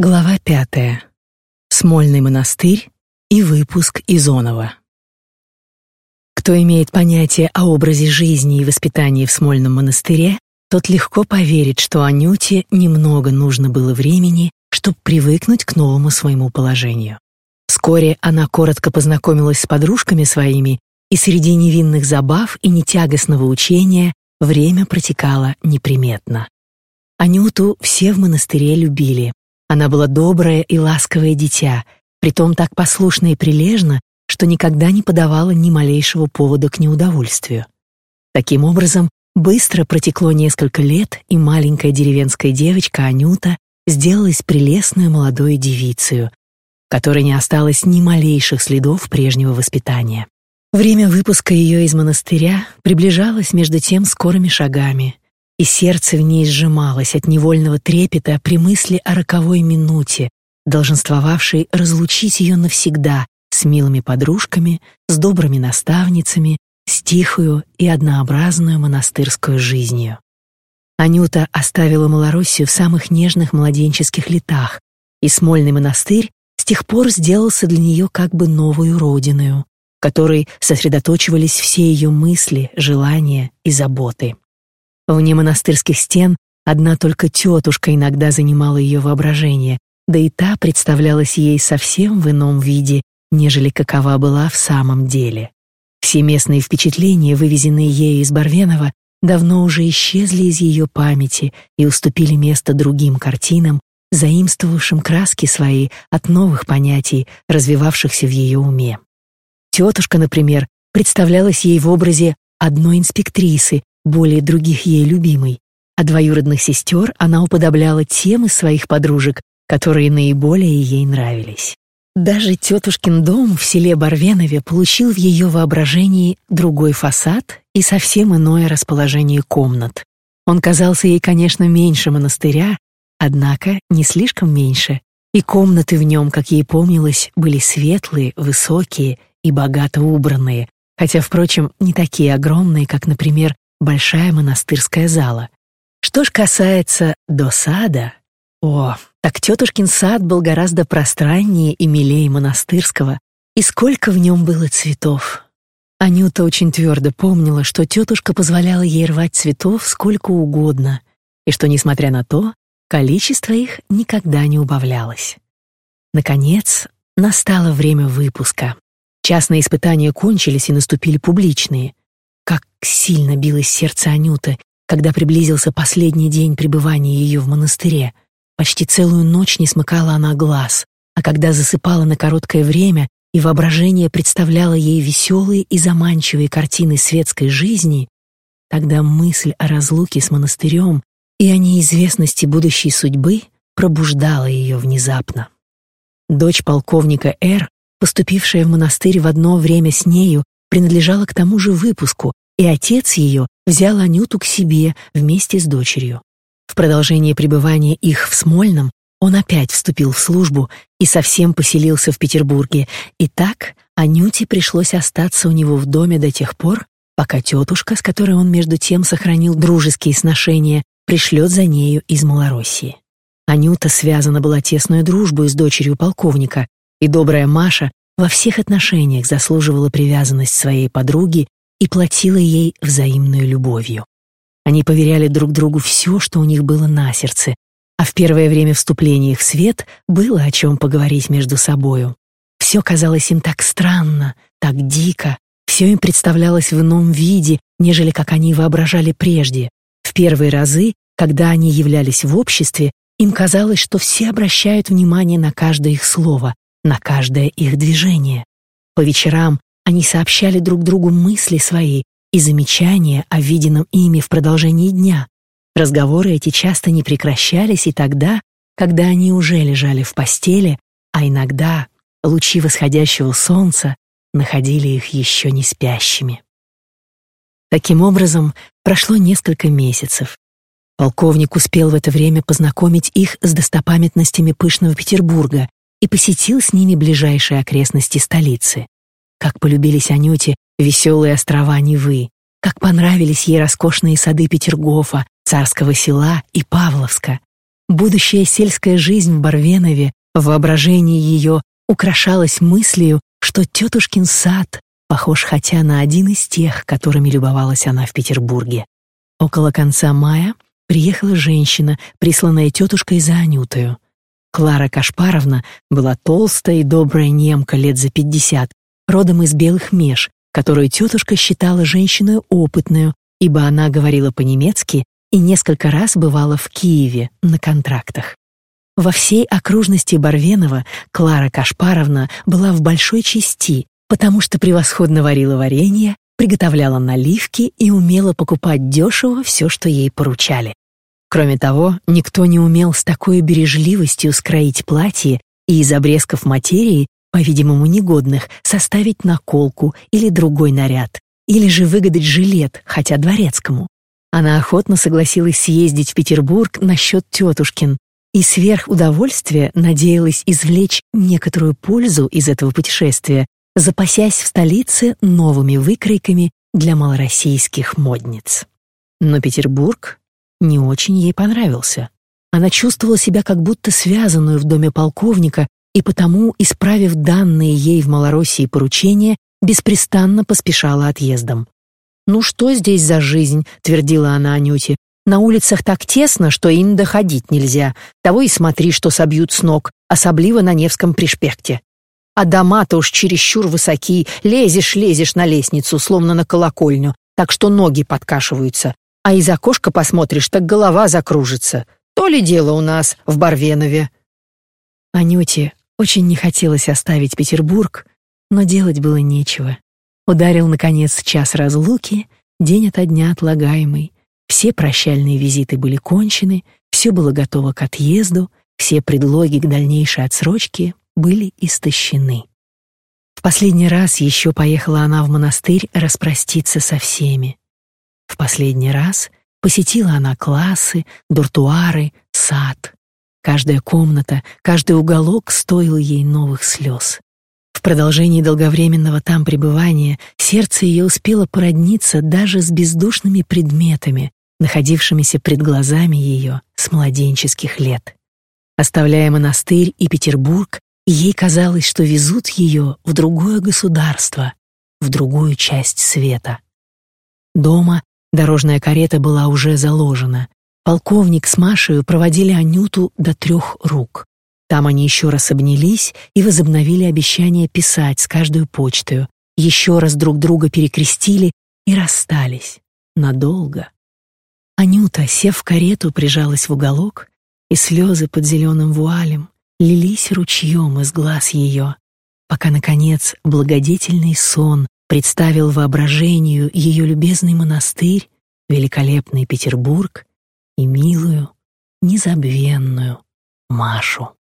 Глава пятая. Смольный монастырь и выпуск из Онова. Кто имеет понятие о образе жизни и воспитании в Смольном монастыре, тот легко поверит, что Анюте немного нужно было времени, чтобы привыкнуть к новому своему положению. Вскоре она коротко познакомилась с подружками своими, и среди невинных забав и нетягостного учения время протекало неприметно. Анюту все в монастыре любили, она была доброе и ласковое дитя, притом так послушна и прилежна, что никогда не подавала ни малейшего повода к неудовольствию. Таким образом, быстро протекло несколько лет, и маленькая деревенская девочка Анюта сделалась прелестной молодой девицей, которой не осталось ни малейших следов прежнего воспитания. Время выпуска ее из монастыря приближалось между тем скорыми шагами — и сердце в ней сжималось от невольного трепета при мысли о роковой минуте, долженствовавшей разлучить ее навсегда с милыми подружками, с добрыми наставницами, с тихою и однообразную монастырскую жизнью. Анюта оставила Малороссию в самых нежных младенческих летах, и Смольный монастырь с тех пор сделался для нее как бы новую родиною, в которой сосредоточивались все ее мысли, желания и заботы. Вне монастырских стен одна только тетушка иногда занимала ее воображение, да и та представлялась ей совсем в ином виде, нежели какова была в самом деле. Все местные впечатления, вывезенные ею из Барвенова, давно уже исчезли из ее памяти и уступили место другим картинам, заимствовавшим краски свои от новых понятий, развивавшихся в ее уме. Тетушка, например, представлялась ей в образе одной инспектрисы, более других ей любимой, а двоюродных сестер она уподобляла тем из своих подружек, которые наиболее ей нравились. Даже тетушкин дом в селе Барвенове получил в ее воображении другой фасад и совсем иное расположение комнат. Он казался ей, конечно, меньше монастыря, однако не слишком меньше, и комнаты в нем, как ей помнилось, были светлые, высокие и богато убранные, хотя, впрочем, не такие огромные, как, например, большая монастырская зала. Что ж касается до сада, о, так тетушкин сад был гораздо пространнее и милее монастырского, и сколько в нем было цветов. Анюта очень твердо помнила, что тетушка позволяла ей рвать цветов сколько угодно, и что, несмотря на то, количество их никогда не убавлялось. Наконец, настало время выпуска. Частные испытания кончились и наступили публичные. Как сильно билось сердце Анюты, когда приблизился последний день пребывания ее в монастыре. Почти целую ночь не смыкала она глаз, а когда засыпала на короткое время и воображение представляло ей веселые и заманчивые картины светской жизни, тогда мысль о разлуке с монастырем и о неизвестности будущей судьбы пробуждала ее внезапно. Дочь полковника Р, поступившая в монастырь в одно время с нею, принадлежала к тому же выпуску, и отец ее взял Анюту к себе вместе с дочерью. В продолжение пребывания их в Смольном он опять вступил в службу и совсем поселился в Петербурге, и так Анюте пришлось остаться у него в доме до тех пор, пока тетушка, с которой он между тем сохранил дружеские сношения, пришлет за нею из Малороссии. Анюта связана была тесной дружбой с дочерью полковника, и добрая Маша во всех отношениях заслуживала привязанность своей подруги и платила ей взаимной любовью. Они поверяли друг другу все, что у них было на сердце, а в первое время вступления их в свет было о чем поговорить между собою. Все казалось им так странно, так дико, все им представлялось в ином виде, нежели как они воображали прежде. В первые разы, когда они являлись в обществе, им казалось, что все обращают внимание на каждое их слово, на каждое их движение. По вечерам они сообщали друг другу мысли свои и замечания о виденном ими в продолжении дня. Разговоры эти часто не прекращались и тогда, когда они уже лежали в постели, а иногда лучи восходящего солнца находили их еще не спящими. Таким образом, прошло несколько месяцев. Полковник успел в это время познакомить их с достопамятностями пышного Петербурга и посетил с ними ближайшие окрестности столицы. Как полюбились Анюте веселые острова Невы, как понравились ей роскошные сады Петергофа, Царского села и Павловска. Будущая сельская жизнь в Барвенове в воображении ее украшалась мыслью, что тетушкин сад похож хотя на один из тех, которыми любовалась она в Петербурге. Около конца мая приехала женщина, присланная тетушкой за Анютою. Клара Кашпаровна была толстая и добрая немка лет за пятьдесят, родом из Белых Меж, которую тетушка считала женщиной опытную, ибо она говорила по-немецки и несколько раз бывала в Киеве на контрактах. Во всей окружности Барвенова Клара Кашпаровна была в большой части, потому что превосходно варила варенье, приготовляла наливки и умела покупать дешево все, что ей поручали. Кроме того, никто не умел с такой бережливостью скроить платье и из обрезков материи, по-видимому, негодных, составить наколку или другой наряд, или же выгадать жилет, хотя дворецкому. Она охотно согласилась съездить в Петербург насчет тетушкин и сверх удовольствия надеялась извлечь некоторую пользу из этого путешествия, запасясь в столице новыми выкройками для малороссийских модниц. Но Петербург не очень ей понравился. Она чувствовала себя как будто связанную в доме полковника и потому, исправив данные ей в Малороссии поручения, беспрестанно поспешала отъездом. «Ну что здесь за жизнь?» — твердила она Анюте. «На улицах так тесно, что и доходить нельзя. Того и смотри, что собьют с ног, особливо на Невском пришпекте. А дома-то уж чересчур высоки, лезешь-лезешь на лестницу, словно на колокольню, так что ноги подкашиваются. А из окошка посмотришь, так голова закружится. То ли дело у нас в Барвенове». Анюте очень не хотелось оставить Петербург, но делать было нечего. Ударил, наконец, час разлуки, день ото дня отлагаемый. Все прощальные визиты были кончены, все было готово к отъезду, все предлоги к дальнейшей отсрочке были истощены. В последний раз еще поехала она в монастырь распроститься со всеми. В последний раз посетила она классы, дуртуары, сад. Каждая комната, каждый уголок стоил ей новых слез. В продолжении долговременного там пребывания сердце ее успело породниться даже с бездушными предметами, находившимися пред глазами ее с младенческих лет. Оставляя монастырь и Петербург, ей казалось, что везут ее в другое государство, в другую часть света. Дома дорожная карета была уже заложена. Полковник с Машей проводили Анюту до трех рук. Там они еще раз обнялись и возобновили обещание писать с каждой почтою, еще раз друг друга перекрестили и расстались. Надолго. Анюта, сев в карету, прижалась в уголок, и слезы под зеленым вуалем лились ручьем из глаз ее, пока, наконец, благодетельный сон представил воображению ее любезный монастырь, великолепный Петербург и милую, незабвенную Машу.